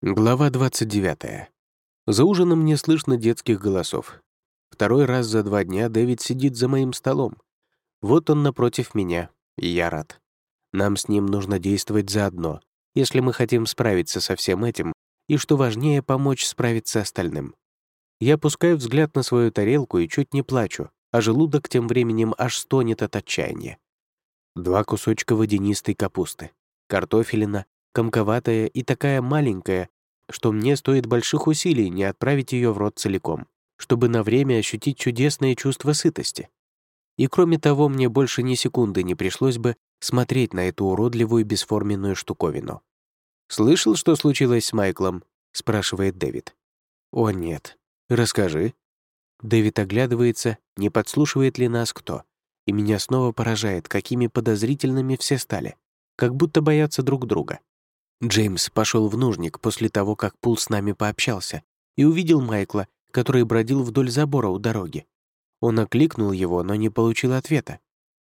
Глава 29. За ужином не слышно детских голосов. Второй раз за два дня Дэвид сидит за моим столом. Вот он напротив меня, и я рад. Нам с ним нужно действовать заодно, если мы хотим справиться со всем этим, и, что важнее, помочь справиться остальным. Я опускаю взгляд на свою тарелку и чуть не плачу, а желудок тем временем аж стонет от отчаяния. Два кусочка водянистой капусты, картофелина, комковатая и такая маленькая, что мне стоит больших усилий не отправить ее в рот целиком, чтобы на время ощутить чудесное чувство сытости. И кроме того, мне больше ни секунды не пришлось бы смотреть на эту уродливую бесформенную штуковину. «Слышал, что случилось с Майклом?» — спрашивает Дэвид. «О, нет. Расскажи». Дэвид оглядывается, не подслушивает ли нас кто. И меня снова поражает, какими подозрительными все стали. Как будто боятся друг друга. Джеймс пошел в нужник после того, как Пул с нами пообщался, и увидел Майкла, который бродил вдоль забора у дороги. Он окликнул его, но не получил ответа.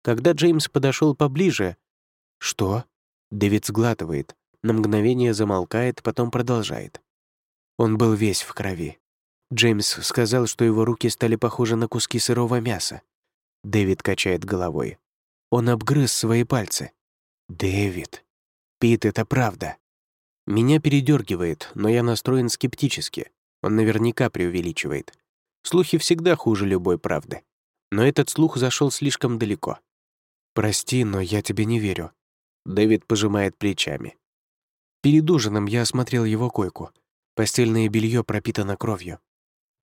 Когда Джеймс подошел поближе... «Что?» Дэвид сглатывает, на мгновение замолкает, потом продолжает. Он был весь в крови. Джеймс сказал, что его руки стали похожи на куски сырого мяса. Дэвид качает головой. Он обгрыз свои пальцы. «Дэвид!» Пит, это правда. Меня передергивает, но я настроен скептически. Он наверняка преувеличивает. Слухи всегда хуже любой правды. Но этот слух зашел слишком далеко. «Прости, но я тебе не верю». Дэвид пожимает плечами. Перед ужином я осмотрел его койку. Постельное белье пропитано кровью.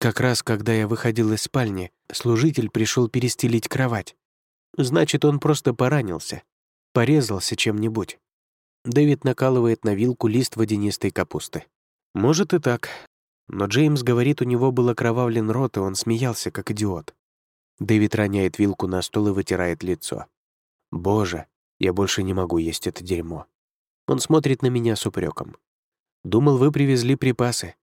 Как раз, когда я выходил из спальни, служитель пришел перестелить кровать. Значит, он просто поранился, порезался чем-нибудь. Дэвид накалывает на вилку лист водянистой капусты. Может и так. Но Джеймс говорит, у него был окровавлен рот, и он смеялся, как идиот. Дэвид роняет вилку на стол и вытирает лицо. «Боже, я больше не могу есть это дерьмо». Он смотрит на меня с упреком. «Думал, вы привезли припасы».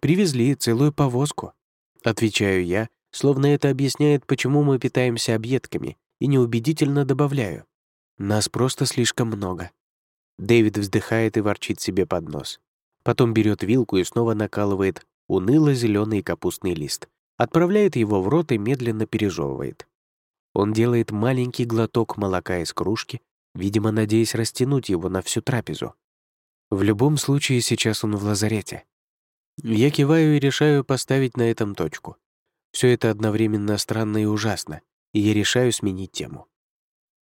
«Привезли целую повозку», — отвечаю я, словно это объясняет, почему мы питаемся объедками, и неубедительно добавляю. «Нас просто слишком много». Дэвид вздыхает и ворчит себе под нос. Потом берет вилку и снова накалывает уныло зеленый капустный лист. Отправляет его в рот и медленно пережевывает. Он делает маленький глоток молока из кружки, видимо, надеясь растянуть его на всю трапезу. В любом случае, сейчас он в лазарете. Я киваю и решаю поставить на этом точку. Все это одновременно странно и ужасно, и я решаю сменить тему.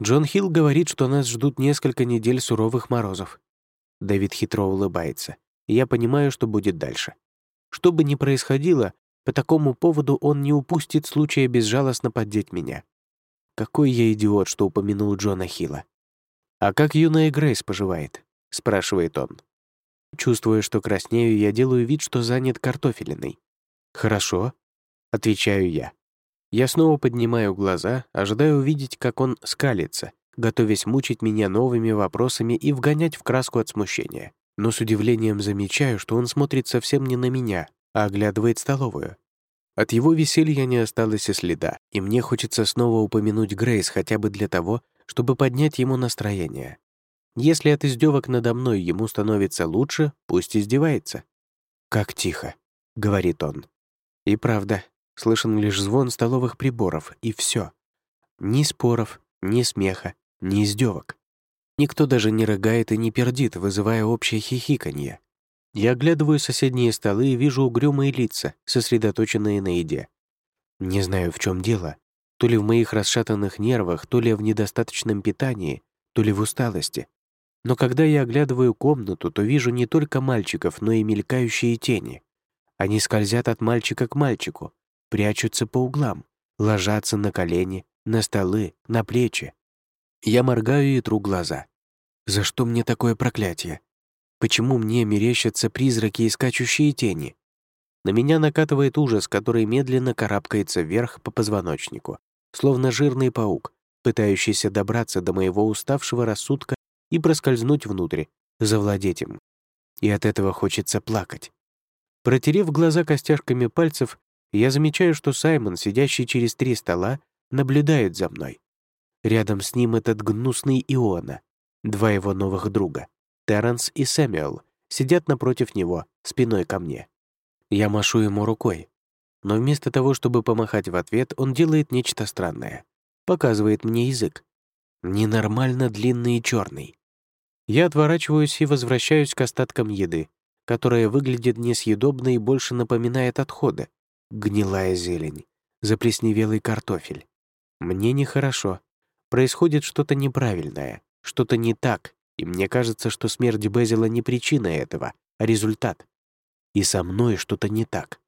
Джон Хилл говорит, что нас ждут несколько недель суровых морозов. Дэвид хитро улыбается, я понимаю, что будет дальше. Что бы ни происходило, по такому поводу он не упустит случая безжалостно поддеть меня. Какой я идиот, что упомянул Джона Хилла. «А как юная Грейс поживает?» — спрашивает он. Чувствуя, что краснею, я делаю вид, что занят картофелиной. «Хорошо», — отвечаю я. Я снова поднимаю глаза, ожидая увидеть, как он скалится, готовясь мучить меня новыми вопросами и вгонять в краску от смущения. Но с удивлением замечаю, что он смотрит совсем не на меня, а оглядывает столовую. От его веселья не осталось и следа, и мне хочется снова упомянуть Грейс хотя бы для того, чтобы поднять ему настроение. Если от издевок надо мной ему становится лучше, пусть издевается. «Как тихо», — говорит он. И правда, Слышен лишь звон столовых приборов, и все. Ни споров, ни смеха, ни издевок. Никто даже не рыгает и не пердит, вызывая общее хихиканье. Я оглядываю соседние столы и вижу угрюмые лица, сосредоточенные на еде. Не знаю, в чем дело. То ли в моих расшатанных нервах, то ли в недостаточном питании, то ли в усталости. Но когда я оглядываю комнату, то вижу не только мальчиков, но и мелькающие тени. Они скользят от мальчика к мальчику, прячутся по углам, ложатся на колени, на столы, на плечи. Я моргаю и тру глаза. За что мне такое проклятие? Почему мне мерещатся призраки и скачущие тени? На меня накатывает ужас, который медленно карабкается вверх по позвоночнику, словно жирный паук, пытающийся добраться до моего уставшего рассудка и проскользнуть внутрь, завладеть им. И от этого хочется плакать. Протерев глаза костяшками пальцев, я замечаю, что Саймон, сидящий через три стола, наблюдает за мной. Рядом с ним этот гнусный Иона, два его новых друга, Терренс и Сэмюэл, сидят напротив него, спиной ко мне. Я машу ему рукой. Но вместо того, чтобы помахать в ответ, он делает нечто странное. Показывает мне язык. Ненормально длинный и черный. Я отворачиваюсь и возвращаюсь к остаткам еды, которая выглядит несъедобно и больше напоминает отходы. Гнилая зелень, заплесневелый картофель. Мне нехорошо. Происходит что-то неправильное, что-то не так, и мне кажется, что смерть Безила не причина этого, а результат. И со мной что-то не так.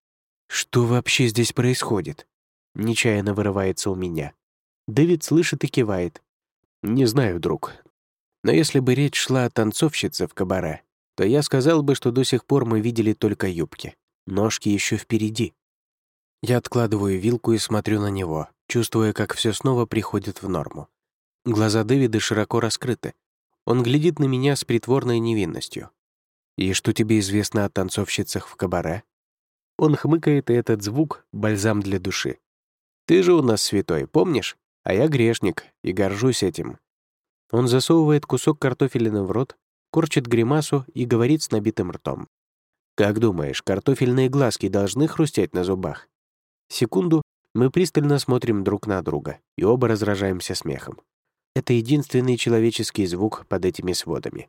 Что вообще здесь происходит? Нечаянно вырывается у меня. Дэвид слышит и кивает. Не знаю, друг. Но если бы речь шла о танцовщице в кабаре, то я сказал бы, что до сих пор мы видели только юбки. Ножки еще впереди. Я откладываю вилку и смотрю на него, чувствуя, как все снова приходит в норму. Глаза Дэвида широко раскрыты. Он глядит на меня с притворной невинностью. «И что тебе известно о танцовщицах в кабаре?» Он хмыкает, и этот звук — бальзам для души. «Ты же у нас святой, помнишь? А я грешник, и горжусь этим». Он засовывает кусок картофелины в рот, корчит гримасу и говорит с набитым ртом. «Как думаешь, картофельные глазки должны хрустеть на зубах?» Секунду мы пристально смотрим друг на друга и оба разражаемся смехом. Это единственный человеческий звук под этими сводами.